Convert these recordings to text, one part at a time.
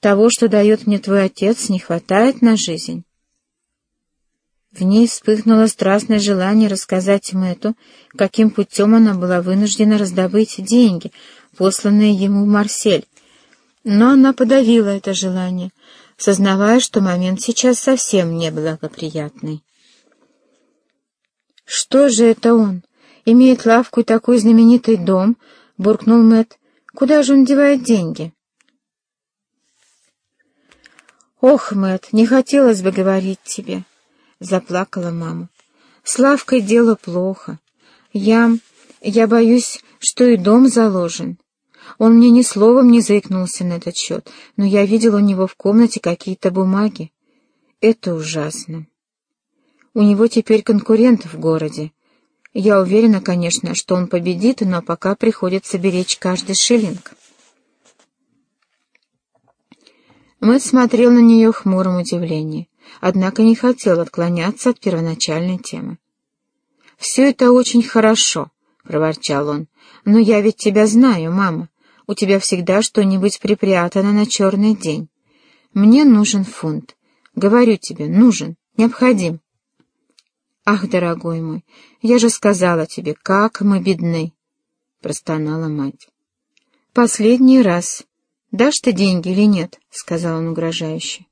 Того, что дает мне твой отец, не хватает на жизнь. В ней вспыхнуло страстное желание рассказать Мэтту, каким путем она была вынуждена раздобыть деньги, посланные ему в Марсель. Но она подавила это желание, сознавая, что момент сейчас совсем не благоприятный. «Что же это он? Имеет лавку и такой знаменитый дом?» — буркнул Мэтт. «Куда же он девает деньги?» «Ох, Мэтт, не хотелось бы говорить тебе». — заплакала мама. «С Лавкой дело плохо. Я... я боюсь, что и дом заложен. Он мне ни словом не заикнулся на этот счет, но я видел у него в комнате какие-то бумаги. Это ужасно. У него теперь конкурент в городе. Я уверена, конечно, что он победит, но пока приходится беречь каждый шиллинг». Мэтт смотрел на нее в хмуром удивлении однако не хотел отклоняться от первоначальной темы. «Все это очень хорошо», — проворчал он, — «но я ведь тебя знаю, мама. У тебя всегда что-нибудь припрятано на черный день. Мне нужен фунт. Говорю тебе, нужен, необходим». «Ах, дорогой мой, я же сказала тебе, как мы бедны», — простонала мать. «Последний раз. Дашь ты деньги или нет?» — сказал он угрожающе.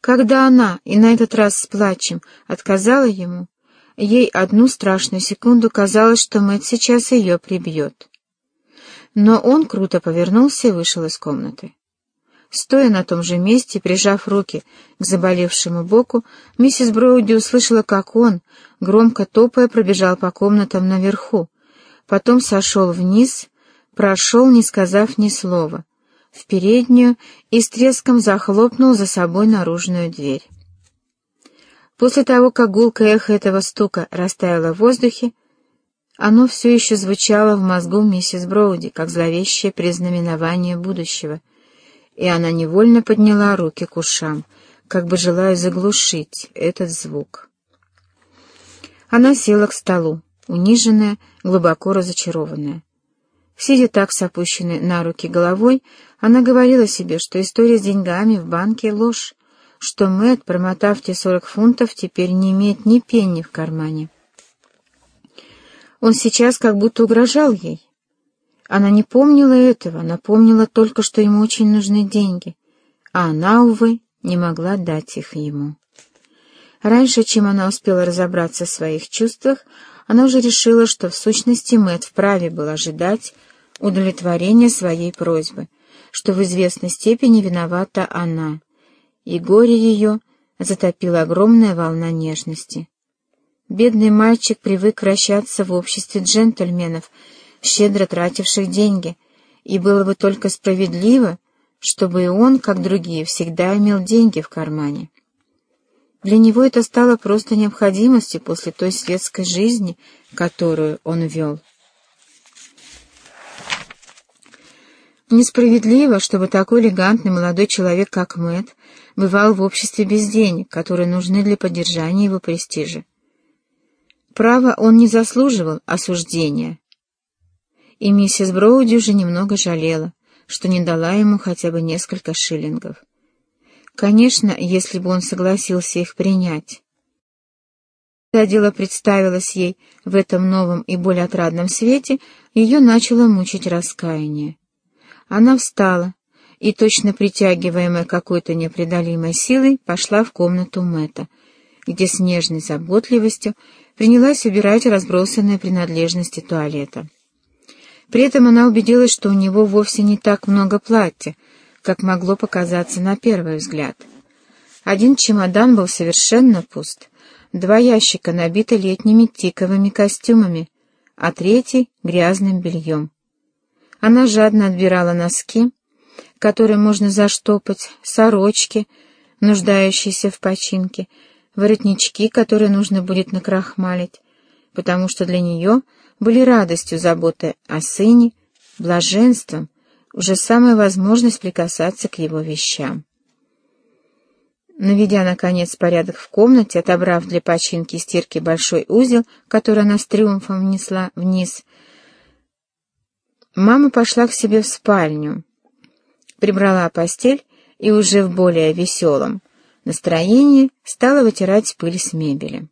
Когда она, и на этот раз с плачем, отказала ему, ей одну страшную секунду казалось, что Мэтт сейчас ее прибьет. Но он круто повернулся и вышел из комнаты. Стоя на том же месте, прижав руки к заболевшему боку, миссис Броуди услышала, как он, громко топая, пробежал по комнатам наверху, потом сошел вниз, прошел, не сказав ни слова — в переднюю и с треском захлопнул за собой наружную дверь. После того, как гулкое эхо этого стука растаяло в воздухе, оно все еще звучало в мозгу миссис Броуди, как зловещее признаменование будущего, и она невольно подняла руки к ушам, как бы желая заглушить этот звук. Она села к столу, униженная, глубоко разочарованная. Сидя так с опущенной на руки головой, она говорила себе, что история с деньгами в банке — ложь, что Мэтт, промотав те сорок фунтов, теперь не имеет ни пенни в кармане. Он сейчас как будто угрожал ей. Она не помнила этого, она помнила только, что ему очень нужны деньги, а она, увы, не могла дать их ему. Раньше, чем она успела разобраться в своих чувствах, она уже решила, что в сущности Мэтт вправе был ожидать удовлетворения своей просьбы, что в известной степени виновата она, и горе ее затопила огромная волна нежности. Бедный мальчик привык вращаться в обществе джентльменов, щедро тративших деньги, и было бы только справедливо, чтобы и он, как другие, всегда имел деньги в кармане. Для него это стало просто необходимостью после той светской жизни, которую он вел. Несправедливо, чтобы такой элегантный молодой человек, как Мэтт, бывал в обществе без денег, которые нужны для поддержания его престижа. Право, он не заслуживал осуждения. И миссис Броуди уже немного жалела, что не дала ему хотя бы несколько шиллингов. Конечно, если бы он согласился их принять. Когда дело представилось ей в этом новом и более отрадном свете, ее начало мучить раскаяние. Она встала и, точно притягиваемая какой-то непреодолимой силой, пошла в комнату Мэтта, где с нежной заботливостью принялась убирать разбросанные принадлежности туалета. При этом она убедилась, что у него вовсе не так много платья, как могло показаться на первый взгляд. Один чемодан был совершенно пуст, два ящика набиты летними тиковыми костюмами, а третий — грязным бельем. Она жадно отбирала носки, которые можно заштопать, сорочки, нуждающиеся в починке, воротнички, которые нужно будет накрахмалить, потому что для нее были радостью заботы о сыне, блаженством, уже самая возможность прикасаться к его вещам. Наведя, наконец, порядок в комнате, отобрав для починки и стирки большой узел, который она с триумфом внесла вниз, Мама пошла к себе в спальню, прибрала постель и уже в более веселом настроении стала вытирать пыль с мебели.